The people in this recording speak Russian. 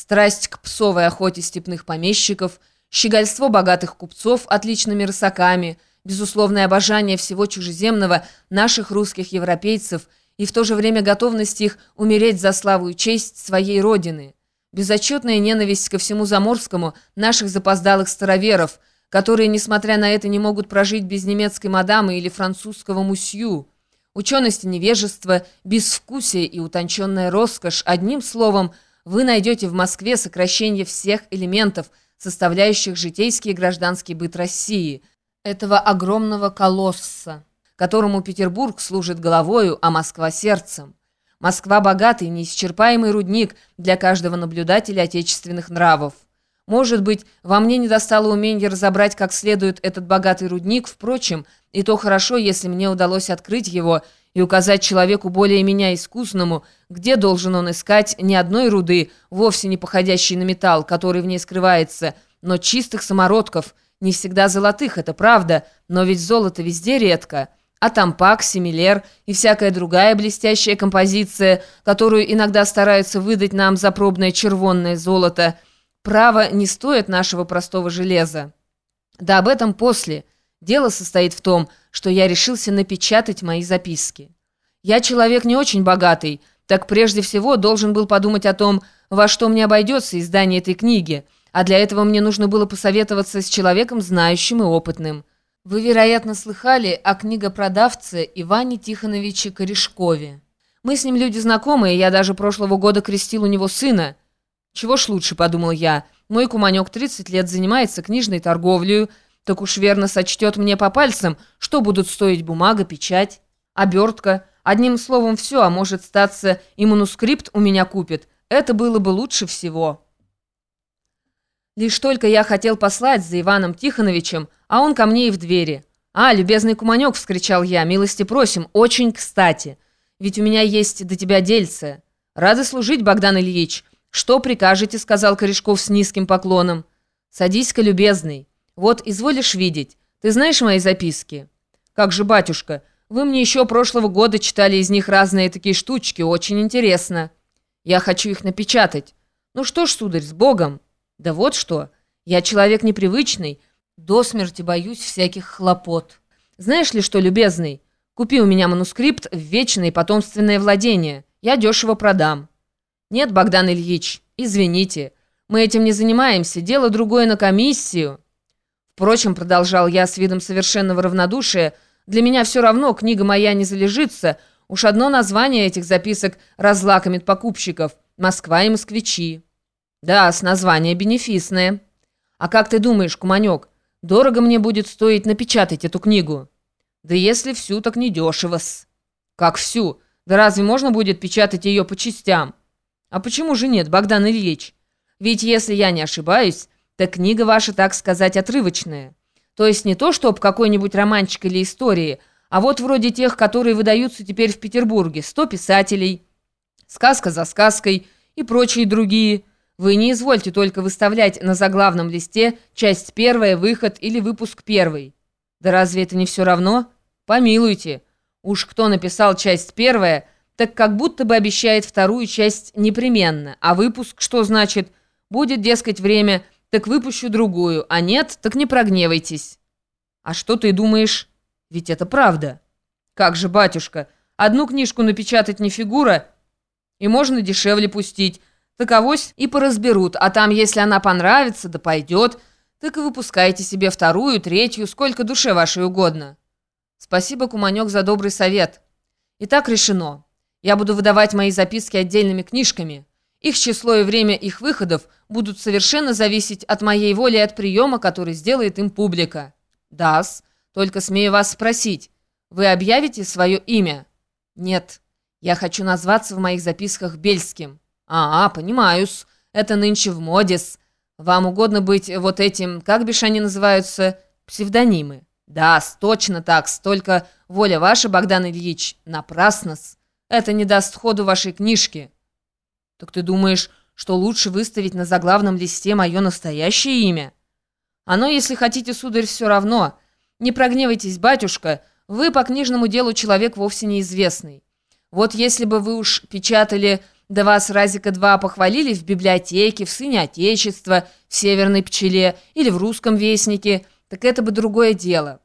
страсть к псовой охоте степных помещиков, щегольство богатых купцов отличными рысаками, безусловное обожание всего чужеземного наших русских европейцев и в то же время готовность их умереть за славу и честь своей родины, безотчетная ненависть ко всему заморскому наших запоздалых староверов, которые, несмотря на это, не могут прожить без немецкой мадамы или французского мусью, ученость и невежество, безвкусие и утонченная роскошь, одним словом, вы найдете в Москве сокращение всех элементов, составляющих житейский и гражданский быт России, этого огромного колосса, которому Петербург служит головою, а Москва сердцем. Москва – богатый, неисчерпаемый рудник для каждого наблюдателя отечественных нравов. Может быть, во мне не достало умения разобрать как следует этот богатый рудник, впрочем, и то хорошо, если мне удалось открыть его и указать человеку более меня искусному, где должен он искать не одной руды, вовсе не походящей на металл, который в ней скрывается, но чистых самородков, не всегда золотых, это правда, но ведь золото везде редко. А тампак, семилер и всякая другая блестящая композиция, которую иногда стараются выдать нам за пробное червонное золото – Право не стоит нашего простого железа. Да об этом после. Дело состоит в том, что я решился напечатать мои записки. Я человек не очень богатый, так прежде всего должен был подумать о том, во что мне обойдется издание этой книги, а для этого мне нужно было посоветоваться с человеком знающим и опытным. Вы, вероятно, слыхали о книгопродавце Иване Тихоновиче Корешкове. Мы с ним люди знакомые, я даже прошлого года крестил у него сына – чего ж лучше, подумал я. Мой куманек 30 лет занимается книжной торговлей, так уж верно сочтет мне по пальцам, что будут стоить бумага, печать, обертка. Одним словом, все, а может статься и манускрипт у меня купит. Это было бы лучше всего. Лишь только я хотел послать за Иваном Тихоновичем, а он ко мне и в двери. «А, любезный куманек!» — вскричал я. «Милости просим, очень кстати. Ведь у меня есть до тебя дельце. Рады служить, Богдан Ильич. «Что прикажете?» — сказал Корешков с низким поклоном. «Садись-ка, любезный. Вот, изволишь видеть. Ты знаешь мои записки?» «Как же, батюшка, вы мне еще прошлого года читали из них разные такие штучки. Очень интересно. Я хочу их напечатать. Ну что ж, сударь, с Богом!» «Да вот что. Я человек непривычный. До смерти боюсь всяких хлопот. Знаешь ли что, любезный? Купи у меня манускрипт в вечное потомственное владение. Я дешево продам». «Нет, Богдан Ильич, извините, мы этим не занимаемся, дело другое на комиссию». Впрочем, продолжал я с видом совершенного равнодушия, для меня все равно, книга моя не залежится, уж одно название этих записок разлакомит покупщиков «Москва и москвичи». Да, с название бенефисное. А как ты думаешь, Куманек, дорого мне будет стоить напечатать эту книгу? Да если всю, так недешево-с. Как всю? Да разве можно будет печатать ее по частям? «А почему же нет, Богдан Ильич? Ведь, если я не ошибаюсь, то книга ваша, так сказать, отрывочная. То есть не то, чтоб какой-нибудь романчик или истории, а вот вроде тех, которые выдаются теперь в Петербурге. Сто писателей, сказка за сказкой и прочие другие. Вы не извольте только выставлять на заглавном листе часть первая, выход или выпуск первый. Да разве это не все равно? Помилуйте. Уж кто написал часть первая – так как будто бы обещает вторую часть непременно. А выпуск что значит? Будет, дескать, время, так выпущу другую, а нет, так не прогневайтесь. А что ты думаешь? Ведь это правда. Как же, батюшка, одну книжку напечатать не фигура, и можно дешевле пустить. Так авось и поразберут, а там, если она понравится, да пойдет, так и выпускайте себе вторую, третью, сколько душе вашей угодно. Спасибо, Куманек, за добрый совет. Итак, решено. Я буду выдавать мои записки отдельными книжками. Их число и время их выходов будут совершенно зависеть от моей воли и от приема, который сделает им публика. Дас, только смею вас спросить, вы объявите свое имя? Нет, я хочу назваться в моих записках Бельским. А, понимаю-с, это нынче в моде-с. Вам угодно быть вот этим, как бишь они называются, псевдонимы? Да, точно так, столько воля ваша, Богдан Ильич, напрасно-с. Это не даст ходу вашей книжке. Так ты думаешь, что лучше выставить на заглавном листе мое настоящее имя? Оно, если хотите, сударь, все равно. Не прогневайтесь, батюшка, вы по книжному делу человек вовсе неизвестный. Вот если бы вы уж печатали Да вас разика два похвалили в библиотеке, в Сыне Отечества, в Северной пчеле или в Русском вестнике, так это бы другое дело.